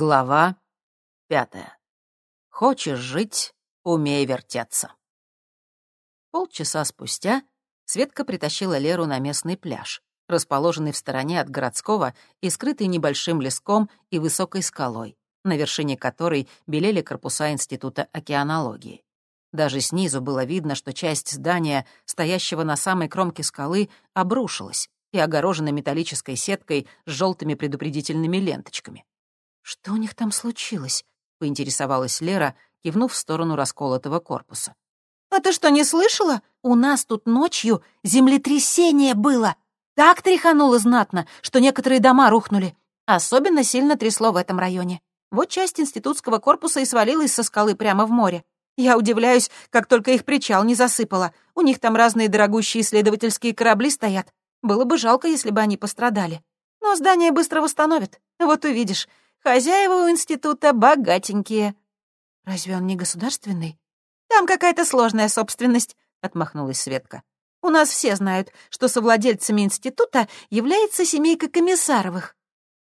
Глава пятая. Хочешь жить — умей вертеться. Полчаса спустя Светка притащила Леру на местный пляж, расположенный в стороне от городского и скрытый небольшим леском и высокой скалой, на вершине которой белели корпуса Института океанологии. Даже снизу было видно, что часть здания, стоящего на самой кромке скалы, обрушилась и огорожена металлической сеткой с желтыми предупредительными ленточками. «Что у них там случилось?» — поинтересовалась Лера, кивнув в сторону расколотого корпуса. «А ты что, не слышала? У нас тут ночью землетрясение было. Так тряхануло знатно, что некоторые дома рухнули. Особенно сильно трясло в этом районе. Вот часть институтского корпуса и свалилась со скалы прямо в море. Я удивляюсь, как только их причал не засыпало. У них там разные дорогущие исследовательские корабли стоят. Было бы жалко, если бы они пострадали. Но здание быстро восстановят. Вот увидишь. Хозяева у института богатенькие». «Разве он не государственный?» «Там какая-то сложная собственность», — отмахнулась Светка. «У нас все знают, что совладельцами института является семейка Комиссаровых».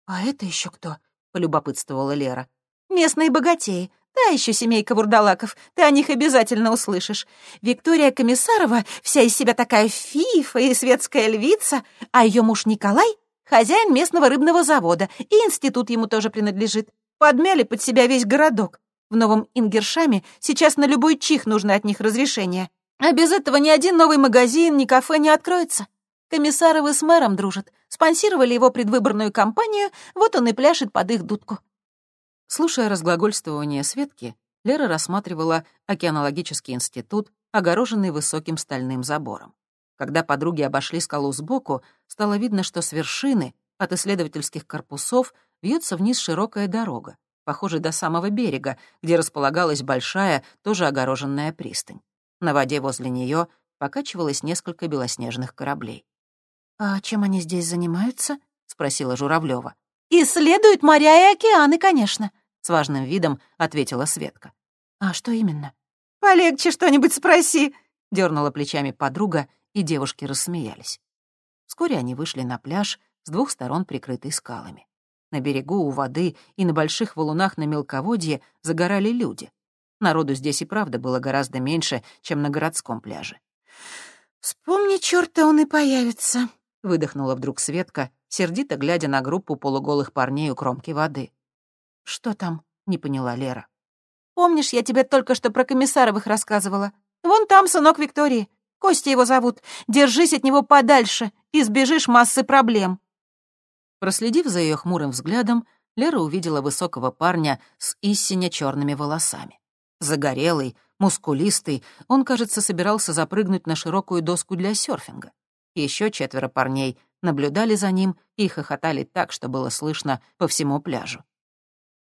«А это еще кто?» — полюбопытствовала Лера. «Местные богатеи. Та еще семейка вурдалаков. Ты о них обязательно услышишь. Виктория Комиссарова вся из себя такая фифа и светская львица, а ее муж Николай Хозяин местного рыбного завода, и институт ему тоже принадлежит. Подмяли под себя весь городок. В Новом Ингершаме сейчас на любой чих нужно от них разрешение. А без этого ни один новый магазин, ни кафе не откроется. Комиссаровы с мэром дружат. Спонсировали его предвыборную кампанию, вот он и пляшет под их дудку. Слушая разглагольствование Светки, Лера рассматривала океанологический институт, огороженный высоким стальным забором. Когда подруги обошли скалу сбоку, стало видно, что с вершины, от исследовательских корпусов, вьется вниз широкая дорога, похожая до самого берега, где располагалась большая, тоже огороженная пристань. На воде возле нее покачивалось несколько белоснежных кораблей. «А чем они здесь занимаются?» — спросила Журавлева. «Исследуют моря и океаны, конечно», — с важным видом ответила Светка. «А что именно?» «Полегче что-нибудь спроси», — дернула плечами подруга и девушки рассмеялись. Вскоре они вышли на пляж, с двух сторон прикрытый скалами. На берегу, у воды и на больших валунах на мелководье загорали люди. Народу здесь и правда было гораздо меньше, чем на городском пляже. «Вспомни, чёрта он и появится», — выдохнула вдруг Светка, сердито глядя на группу полуголых парней у кромки воды. «Что там?» — не поняла Лера. «Помнишь, я тебе только что про Комиссаровых рассказывала? Вон там сынок Виктории. Костя его зовут. Держись от него подальше, избежишь массы проблем». Проследив за ее хмурым взглядом, Лера увидела высокого парня с истинно черными волосами. Загорелый, мускулистый, он, кажется, собирался запрыгнуть на широкую доску для серфинга. Еще четверо парней наблюдали за ним и хохотали так, что было слышно по всему пляжу.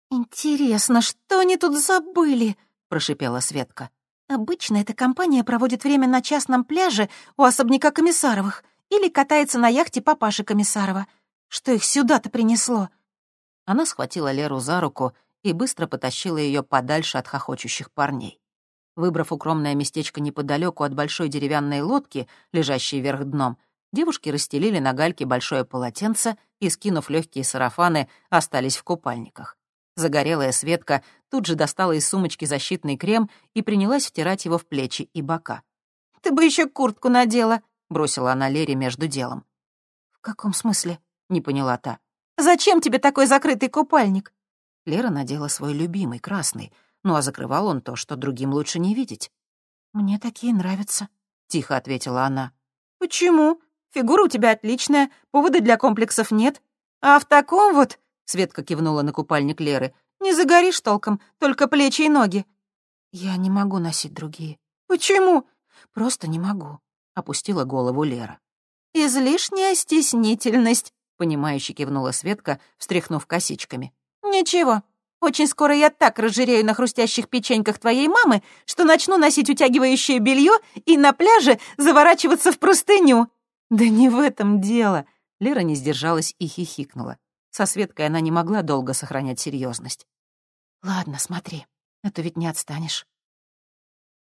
«Интересно, что они тут забыли?» — прошипела Светка. Обычно эта компания проводит время на частном пляже у особняка Комиссаровых или катается на яхте папаши Комиссарова. Что их сюда-то принесло?» Она схватила Леру за руку и быстро потащила ее подальше от хохочущих парней. Выбрав укромное местечко неподалеку от большой деревянной лодки, лежащей вверх дном, девушки расстелили на гальке большое полотенце и, скинув легкие сарафаны, остались в купальниках. Загорелая Светка тут же достала из сумочки защитный крем и принялась втирать его в плечи и бока. «Ты бы еще куртку надела», — бросила она Лере между делом. «В каком смысле?» — не поняла та. «Зачем тебе такой закрытый купальник?» Лера надела свой любимый, красный, ну а закрывал он то, что другим лучше не видеть. «Мне такие нравятся», — тихо ответила она. «Почему? Фигура у тебя отличная, повода для комплексов нет. А в таком вот Светка кивнула на купальник Леры. «Не загоришь толком, только плечи и ноги». «Я не могу носить другие». «Почему?» «Просто не могу», — опустила голову Лера. «Излишняя стеснительность», — понимающе кивнула Светка, встряхнув косичками. «Ничего, очень скоро я так разжирею на хрустящих печеньках твоей мамы, что начну носить утягивающее белье и на пляже заворачиваться в простыню». «Да не в этом дело», — Лера не сдержалась и хихикнула. Со Светкой она не могла долго сохранять серьезность. «Ладно, смотри, это ведь не отстанешь».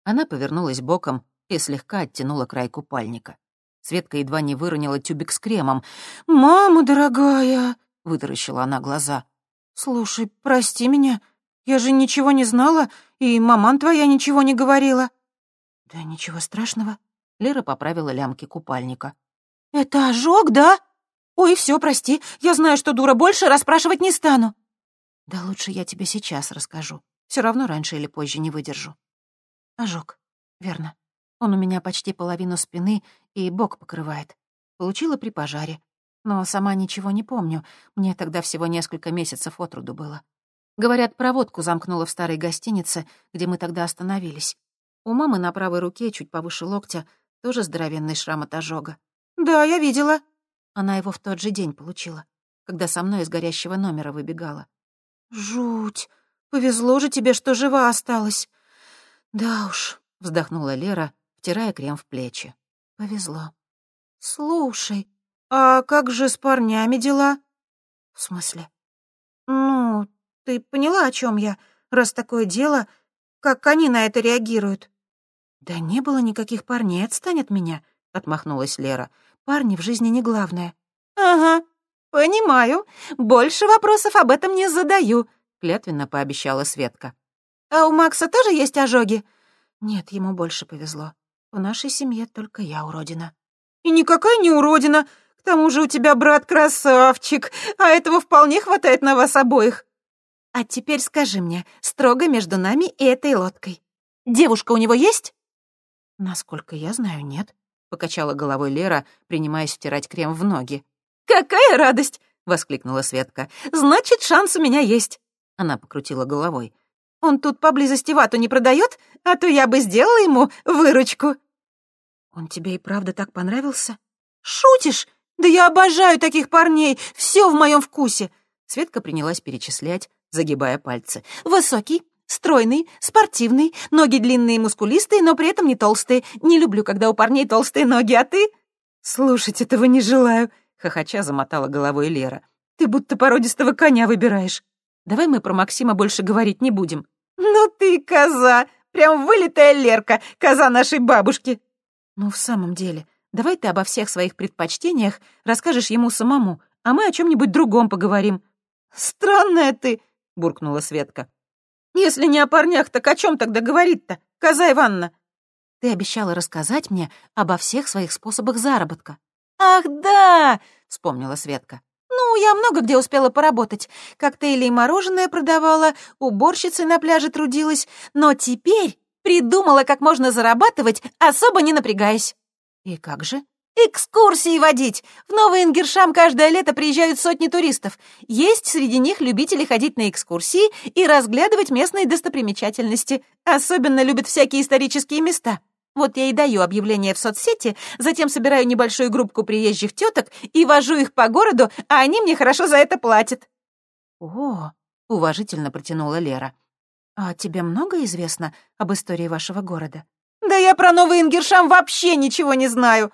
Она повернулась боком и слегка оттянула край купальника. Светка едва не выронила тюбик с кремом. «Мама дорогая!» — вытаращила она глаза. «Слушай, прости меня. Я же ничего не знала, и маман твоя ничего не говорила». «Да ничего страшного». Лера поправила лямки купальника. «Это ожог, да? Ой, все, прости. Я знаю, что дура, больше расспрашивать не стану». «Да лучше я тебе сейчас расскажу. Все равно раньше или позже не выдержу». «Ожог, верно. Он у меня почти половину спины и бок покрывает. Получила при пожаре. Но сама ничего не помню. Мне тогда всего несколько месяцев от роду было. Говорят, проводку замкнула в старой гостинице, где мы тогда остановились. У мамы на правой руке, чуть повыше локтя, тоже здоровенный шрам от ожога. «Да, я видела». Она его в тот же день получила, когда со мной из горящего номера выбегала. «Жуть! Повезло же тебе, что жива осталась!» «Да уж», — вздохнула Лера, втирая крем в плечи. «Повезло». «Слушай, а как же с парнями дела?» «В смысле?» «Ну, ты поняла, о чем я? Раз такое дело, как они на это реагируют?» «Да не было никаких парней, отстань от меня», — отмахнулась Лера. «Парни в жизни не главное». «Ага, понимаю. Больше вопросов об этом не задаю», — клятвенно пообещала Светка. «А у Макса тоже есть ожоги?» «Нет, ему больше повезло. В нашей семье только я уродина». «И никакая не уродина. К тому же у тебя брат красавчик, а этого вполне хватает на вас обоих. А теперь скажи мне, строго между нами и этой лодкой. Девушка у него есть?» «Насколько я знаю, нет», — покачала головой Лера, принимаясь втирать крем в ноги. «Какая радость!» — воскликнула Светка. «Значит, шанс у меня есть!» Она покрутила головой. «Он тут поблизости вату не продает, а то я бы сделала ему выручку». «Он тебе и правда так понравился?» «Шутишь? Да я обожаю таких парней, все в моем вкусе!» Светка принялась перечислять, загибая пальцы. «Высокий, стройный, спортивный, ноги длинные мускулистые, но при этом не толстые. Не люблю, когда у парней толстые ноги, а ты...» «Слушать этого не желаю», — хохоча замотала головой Лера. «Ты будто породистого коня выбираешь. Давай мы про Максима больше говорить не будем». «Ну ты коза! Прям вылитая Лерка, коза нашей бабушки!» «Ну, в самом деле, давай ты обо всех своих предпочтениях расскажешь ему самому, а мы о чем нибудь другом поговорим». «Странная ты!» — буркнула Светка. «Если не о парнях, так о чем тогда говорить-то, коза Ивановна?» «Ты обещала рассказать мне обо всех своих способах заработка». «Ах, да!» — вспомнила Светка. «Ну, я много где успела поработать. Коктейли и мороженое продавала, уборщицей на пляже трудилась, но теперь Придумала, как можно зарабатывать, особо не напрягаясь. И как же? Экскурсии водить. В Новый Ингершам каждое лето приезжают сотни туристов. Есть среди них любители ходить на экскурсии и разглядывать местные достопримечательности. Особенно любят всякие исторические места. Вот я и даю объявление в соцсети, затем собираю небольшую группку приезжих теток и вожу их по городу, а они мне хорошо за это платят. О, уважительно протянула Лера. «А тебе много известно об истории вашего города?» «Да я про Новый Ингершам вообще ничего не знаю!»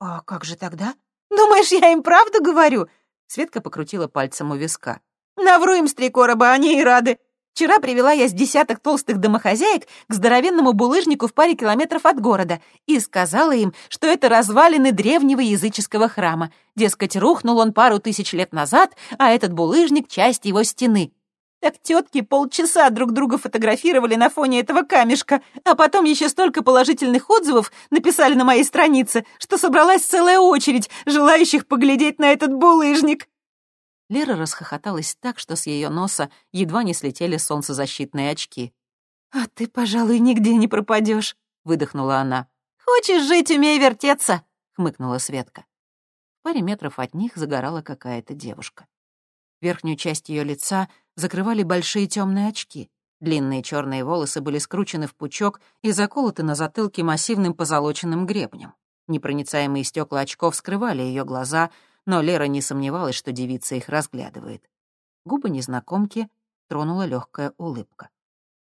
«А как же тогда?» «Думаешь, я им правду говорю?» Светка покрутила пальцем у виска. «Навру им с три короба, они и рады. Вчера привела я с десяток толстых домохозяек к здоровенному булыжнику в паре километров от города и сказала им, что это развалины древнего языческого храма. Дескать, рухнул он пару тысяч лет назад, а этот булыжник — часть его стены. Так тетки полчаса друг друга фотографировали на фоне этого камешка, а потом еще столько положительных отзывов написали на моей странице, что собралась целая очередь желающих поглядеть на этот булыжник. Лера расхохоталась так, что с ее носа едва не слетели солнцезащитные очки. «А ты, пожалуй, нигде не пропадешь, выдохнула она. «Хочешь жить, умей вертеться», — хмыкнула Светка. В паре метров от них загорала какая-то девушка. Верхнюю часть ее лица закрывали большие темные очки. Длинные черные волосы были скручены в пучок и заколоты на затылке массивным позолоченным гребнем. Непроницаемые стекла очков скрывали ее глаза, но Лера не сомневалась, что девица их разглядывает. Губы незнакомки тронула легкая улыбка.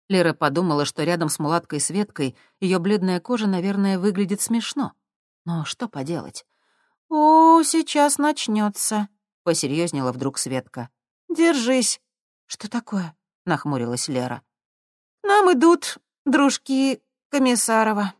Лера подумала, что рядом с мулаткой Светкой ее бледная кожа, наверное, выглядит смешно. Но что поделать? «О, сейчас начнется, — посерьезнела вдруг Светка. «Держись». «Что такое?» — нахмурилась Лера. «Нам идут дружки Комиссарова».